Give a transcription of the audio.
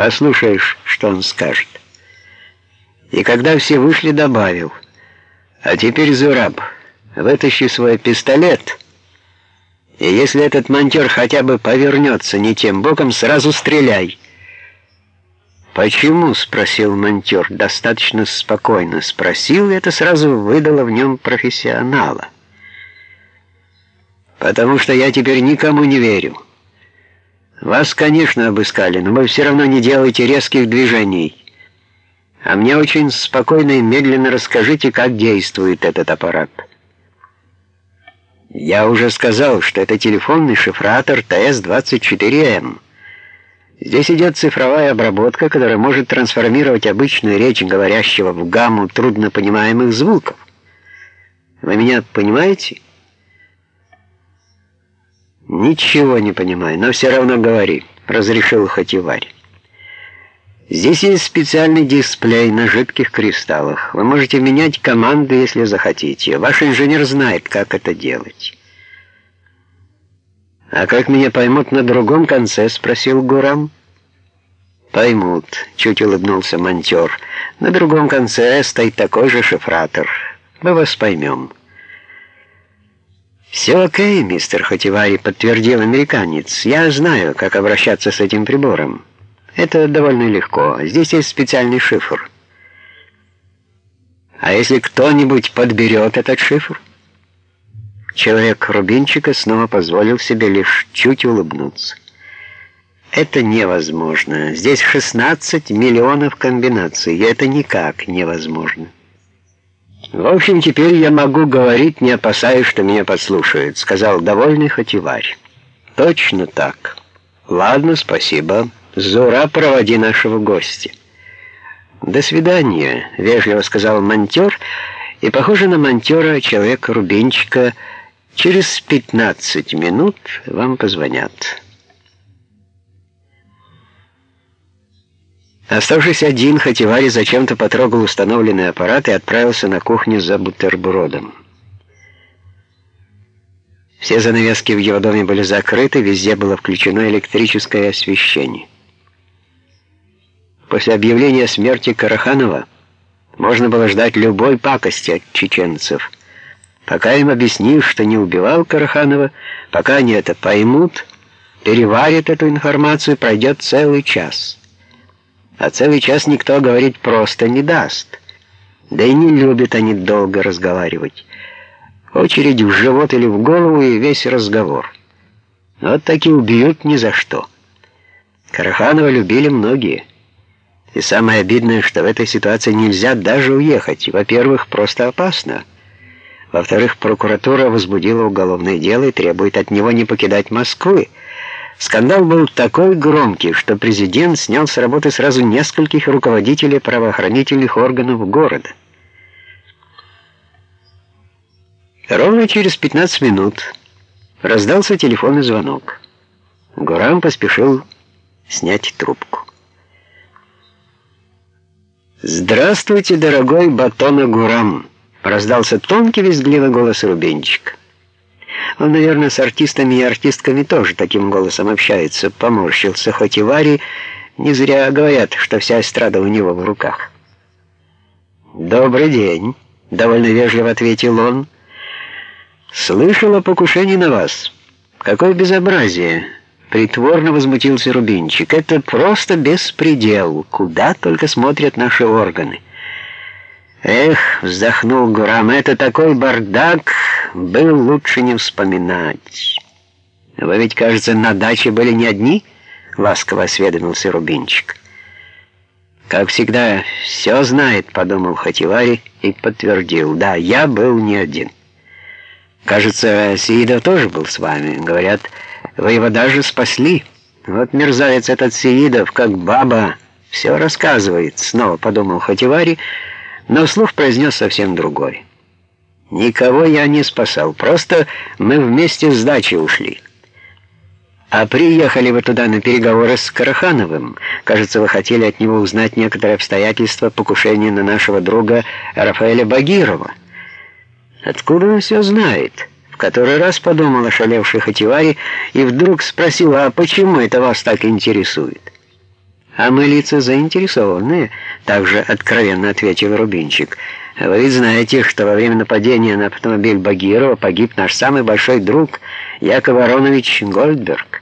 Послушаешь, что он скажет. И когда все вышли, добавил, «А теперь, Зураб, вытащи свой пистолет, и если этот монтер хотя бы повернется не тем боком, сразу стреляй». «Почему?» — спросил монтер, достаточно спокойно. Спросил, и это сразу выдало в нем профессионала. «Потому что я теперь никому не верю. Вас, конечно, обыскали, но вы все равно не делаете резких движений». А мне очень спокойно и медленно расскажите, как действует этот аппарат. Я уже сказал, что это телефонный шифратор ТС-24М. Здесь идет цифровая обработка, которая может трансформировать обычную речь говорящего в гамму труднопонимаемых звуков. Вы меня понимаете? Ничего не понимаю, но все равно говори, разрешил Хативарь. Здесь есть специальный дисплей на жидких кристаллах. Вы можете менять команды, если захотите. Ваш инженер знает, как это делать. «А как меня поймут на другом конце?» — спросил Гурам. «Поймут», — чуть улыбнулся монтер. «На другом конце стоит такой же шифратор. Мы вас поймем». «Все окей, мистер Хативари», — подтвердил американец. «Я знаю, как обращаться с этим прибором». Это довольно легко. Здесь есть специальный шифр. А если кто-нибудь подберет этот шифр? Человек Рубинчика снова позволил себе лишь чуть улыбнуться. Это невозможно. Здесь 16 миллионов комбинаций, и это никак невозможно. В общем, теперь я могу говорить, не опасаясь, что меня подслушают, сказал довольный Хативарь. Точно так. Ладно, спасибо. Зура, проводи нашего гостя». «До свидания», — вежливо сказал монтер, и, похоже на монтера, человек Рубинчика, «через 15 минут вам позвонят». Оставшись один, Хативари зачем-то потрогал установленный аппарат и отправился на кухню за бутербродом. Все занавески в его доме были закрыты, везде было включено электрическое освещение. После объявления смерти Караханова можно было ждать любой пакости от чеченцев. Пока им объяснишь, что не убивал Караханова, пока они это поймут, переварят эту информацию, пройдет целый час. А целый час никто говорить просто не даст. Да и не любят они долго разговаривать. Очередь в живот или в голову и весь разговор. Вот так и убьют ни за что. Караханова любили многие. И самое обидное, что в этой ситуации нельзя даже уехать. Во-первых, просто опасно. Во-вторых, прокуратура возбудила уголовное дело и требует от него не покидать Москвы. Скандал был такой громкий, что президент снял с работы сразу нескольких руководителей правоохранительных органов города. Ровно через 15 минут раздался телефонный звонок. Гурам поспешил снять трубку. «Здравствуйте, дорогой Батона Гурам!» — раздался тонкий визгливый голос Рубинчик. Он, наверное, с артистами и артистками тоже таким голосом общается, поморщился, хоть и Вари не зря говорят, что вся эстрада у него в руках. «Добрый день», — довольно вежливо ответил он. «Слышал о покушении на вас. Какое безобразие!» Притворно возмутился Рубинчик. «Это просто беспредел. Куда только смотрят наши органы». «Эх», — вздохнул Гурам, — «это такой бардак, был лучше не вспоминать». «Вы ведь, кажется, на даче были не одни?» — ласково осведомился Рубинчик. «Как всегда, все знает», — подумал Хативари и подтвердил. «Да, я был не один». «Кажется, Сиидов тоже был с вами. Говорят, вы его даже спасли. Вот мерзавец этот Сеидов, как баба, все рассказывает, снова подумал Хативари, но вслух произнес совсем другой. Никого я не спасал, просто мы вместе с дачи ушли. А приехали вы туда на переговоры с Карахановым. Кажется, вы хотели от него узнать некоторые обстоятельства покушения на нашего друга Рафаэля Багирова. Откуда он все знает?» который раз подумал о шалевшей Хативаре и вдруг спросил, а почему это вас так интересует? «А мы лица заинтересованные», — также откровенно ответил Рубинчик. «Вы ведь знаете, что во время нападения на автомобиль Багирова погиб наш самый большой друг Яков Аронович Гольдберг».